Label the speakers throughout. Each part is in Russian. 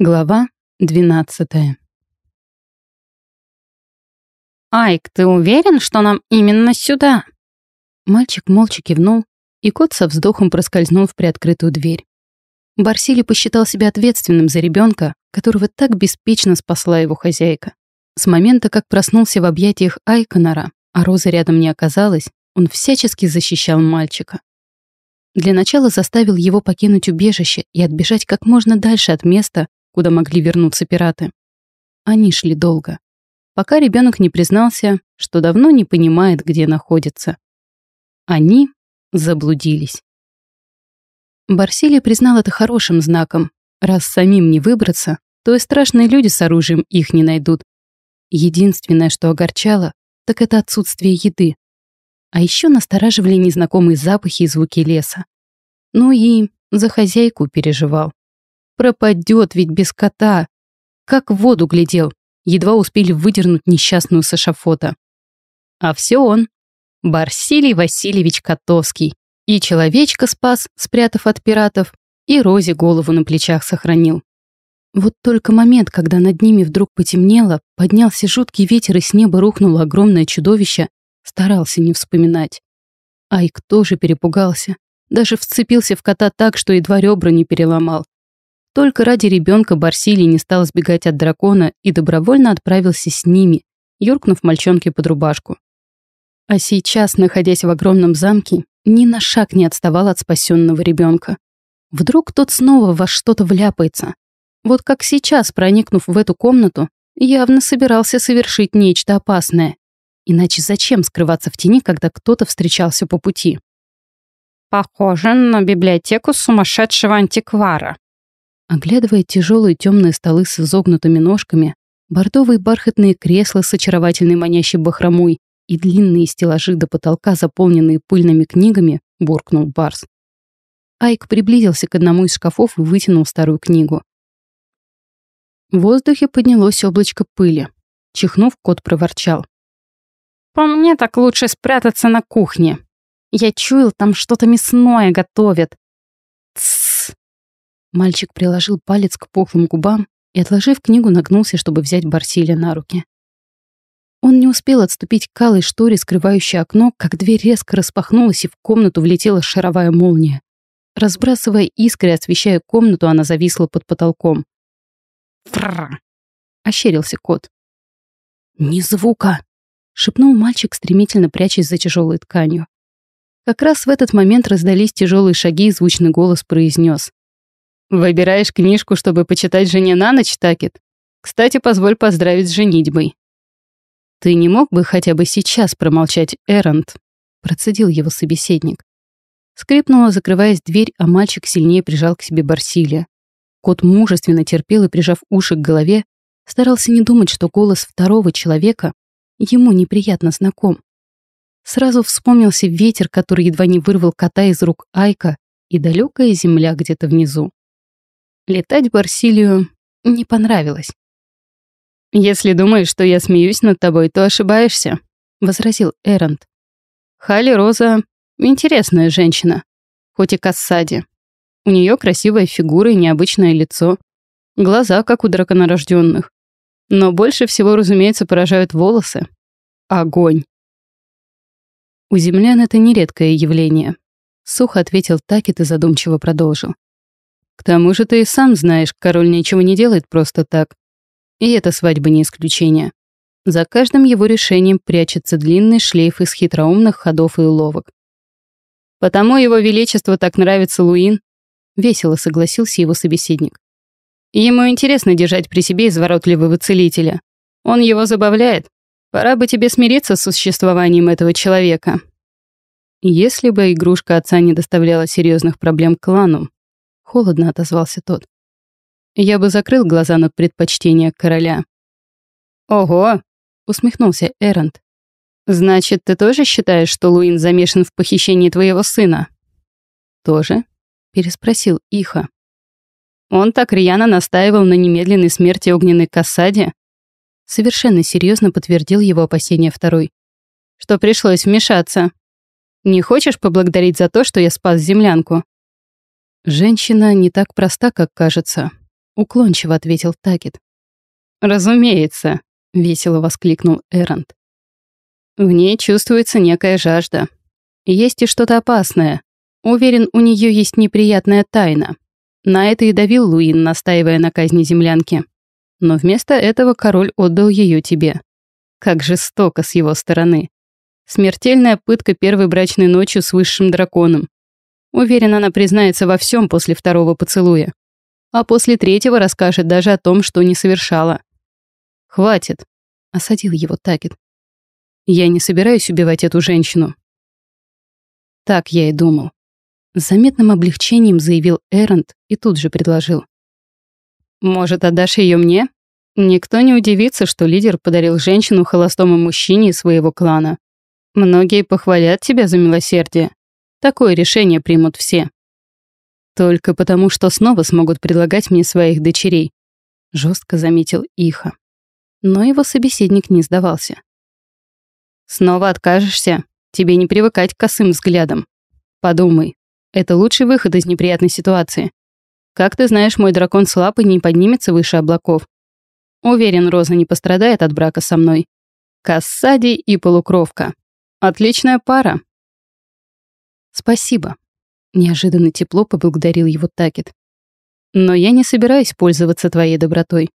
Speaker 1: Глава 12
Speaker 2: «Айк, ты уверен, что нам именно сюда?»
Speaker 1: Мальчик молча кивнул, и кот со вздохом проскользнул в приоткрытую дверь. Барсили посчитал себя ответственным за ребенка, которого так беспечно спасла его хозяйка. С момента, как проснулся в объятиях Айконора, а Розы рядом не оказалось, он всячески защищал мальчика. Для начала заставил его покинуть убежище и отбежать как можно дальше от места, куда могли вернуться пираты. Они шли долго, пока ребенок не признался, что давно не понимает, где находится. Они заблудились. Барсилий признал это хорошим знаком. Раз самим не выбраться, то и страшные люди с оружием их не найдут. Единственное, что огорчало, так это отсутствие еды. А еще настораживали незнакомые запахи и звуки леса. Ну и за хозяйку переживал. Пропадет ведь без кота. Как в воду глядел. Едва успели выдернуть несчастную с эшафота. А все он. Барсилий Васильевич Котовский. И человечка спас, спрятав от пиратов, и Розе голову на плечах сохранил. Вот только момент, когда над ними вдруг потемнело, поднялся жуткий ветер и с неба рухнуло огромное чудовище, старался не вспоминать. Айк тоже перепугался. Даже вцепился в кота так, что едва ребра не переломал. Только ради ребенка Барсилий не стал сбегать от дракона и добровольно отправился с ними, юркнув мальчонке под рубашку. А сейчас, находясь в огромном замке, ни на шаг не отставал от спасенного ребенка. Вдруг тот снова во что-то вляпается. Вот как сейчас, проникнув в эту комнату, явно собирался совершить нечто опасное. Иначе зачем скрываться в тени, когда кто-то встречался по пути?
Speaker 2: «Похоже на библиотеку сумасшедшего антиквара»,
Speaker 1: Оглядывая тяжелые темные столы с изогнутыми ножками, бордовые бархатные кресла с очаровательной манящей бахромой и длинные стеллажи до потолка, заполненные пыльными книгами, буркнул Барс. Айк приблизился к одному из шкафов и вытянул старую книгу. В воздухе поднялось облачко пыли. Чихнув, кот проворчал.
Speaker 2: «По мне так лучше спрятаться на кухне. Я чуял, там что-то мясное готовят. Тссс,
Speaker 1: Мальчик приложил палец к пухлым губам и, отложив книгу, нагнулся, чтобы взять Барсилия на руки. Он не успел отступить к алой шторе, скрывающей окно, как дверь резко распахнулась, и в комнату влетела шаровая молния. Разбрасывая искры, освещая комнату, она зависла под потолком.
Speaker 2: «Фрррр!»
Speaker 1: — ощерился кот. «Ни звука!» — шепнул мальчик, стремительно прячась за тяжелой тканью. Как раз в этот момент раздались тяжелые шаги, и звучный голос произнес: Выбираешь книжку, чтобы почитать жене на ночь, Такет? Кстати, позволь поздравить с женитьбой. Ты не мог бы хотя бы сейчас промолчать, Эрант? Процедил его собеседник. Скрипнула, закрываясь дверь, а мальчик сильнее прижал к себе Барсилия. Кот мужественно терпел и, прижав уши к голове, старался не думать, что голос второго человека ему неприятно знаком. Сразу вспомнился ветер, который едва не вырвал кота из рук Айка, и далекая земля где-то внизу. Летать Барсилию не понравилось. «Если думаешь, что я смеюсь над тобой, то ошибаешься», — возразил Эрант. «Хали Роза — интересная женщина, хоть и кассади. У нее красивая фигура и необычное лицо, глаза, как у драконорожденных. Но больше всего, разумеется, поражают волосы. Огонь. У землян это нередкое явление. Сухо ответил Такет и задумчиво продолжил. К тому же ты и сам знаешь, король ничего не делает просто так. И эта свадьба не исключение. За каждым его решением прячется длинный шлейф из хитроумных ходов и уловок. «Потому его величество так нравится Луин», — весело согласился его собеседник. «Ему интересно держать при себе изворотливого целителя. Он его забавляет. Пора бы тебе смириться с существованием этого человека». Если бы игрушка отца не доставляла серьезных проблем клану, Холодно отозвался тот. Я бы закрыл глаза на предпочтение короля. «Ого!» — усмехнулся Эрант. «Значит, ты тоже считаешь, что Луин замешан в похищении твоего сына?» «Тоже?» — переспросил Иха. «Он так рьяно настаивал на немедленной смерти огненной кассаде?» Совершенно серьезно подтвердил его опасения второй. «Что пришлось вмешаться. Не хочешь поблагодарить за то, что я спас землянку?» Женщина не так проста, как кажется. Уклончиво ответил Такет.
Speaker 2: «Разумеется», — весело воскликнул Эрант. «В ней чувствуется некая жажда. Есть и что-то опасное. Уверен, у нее есть неприятная тайна. На это и давил Луин, настаивая на казни землянки. Но вместо этого король отдал ее тебе. Как жестоко с его стороны. Смертельная пытка первой брачной ночью с высшим драконом. Уверен, она признается во всем после второго поцелуя. А после третьего расскажет даже о том, что не совершала. «Хватит», — осадил его Такет. «Я не собираюсь убивать эту женщину». Так я и думал. С заметным облегчением заявил Эрент и тут же предложил. «Может, отдашь ее мне? Никто не удивится, что лидер подарил женщину холостому мужчине своего клана. Многие похвалят тебя за милосердие. Такое решение примут все. Только потому, что снова смогут предлагать мне своих дочерей», — жестко заметил Иха. Но его собеседник не сдавался. «Снова откажешься? Тебе не привыкать к косым взглядам. Подумай, это лучший выход из неприятной ситуации. Как ты знаешь, мой дракон слаб и не поднимется выше облаков. Уверен, Роза не пострадает от брака со мной. Кассади и полукровка. Отличная пара.
Speaker 1: Спасибо. Неожиданно тепло поблагодарил его Такет. Но я не собираюсь пользоваться твоей добротой.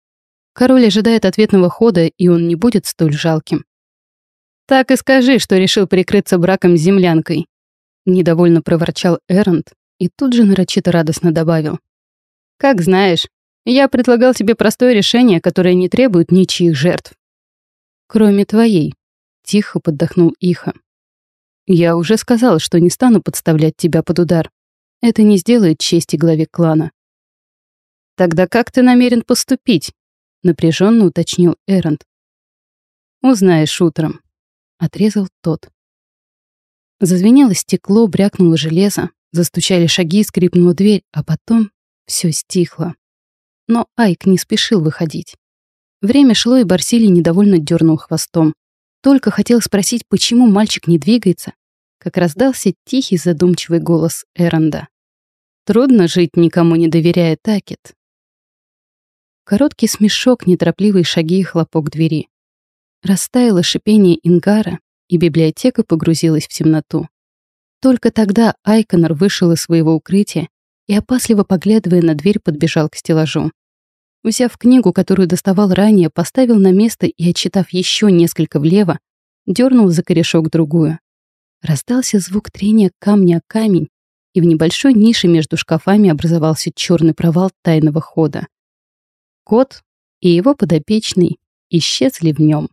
Speaker 1: Король ожидает ответного хода, и он не будет столь жалким.
Speaker 2: Так и скажи, что решил прикрыться браком с землянкой.
Speaker 1: Недовольно проворчал Эрент и тут же нарочито радостно добавил.
Speaker 2: «Как знаешь, я предлагал тебе простое решение, которое не требует ничьих жертв».
Speaker 1: «Кроме твоей», — тихо поддохнул Иха. «Я уже сказал, что не стану подставлять тебя под удар. Это не сделает чести главе клана».
Speaker 2: «Тогда как ты намерен поступить?» — напряженно уточнил Эрент.
Speaker 1: «Узнаешь утром», — отрезал тот. Зазвенело стекло, брякнуло железо, застучали шаги, скрипнула дверь, а потом все стихло. Но Айк не спешил выходить. Время шло, и Барсилий недовольно дернул хвостом. Только хотел спросить, почему мальчик не двигается, как раздался тихий задумчивый голос Эренда. «Трудно жить, никому не доверяя Такет». Короткий смешок, неторопливые шаги и хлопок двери. Растаяло шипение Ингара, и библиотека погрузилась в темноту. Только тогда Айконор вышел из своего укрытия и, опасливо поглядывая на дверь, подбежал к стеллажу. Взяв книгу, которую доставал ранее, поставил на место и, отчитав еще несколько влево, дернул за корешок другую. Раздался звук трения камня о камень, и в небольшой нише между шкафами образовался черный провал тайного хода. Кот и его подопечный исчезли в нем.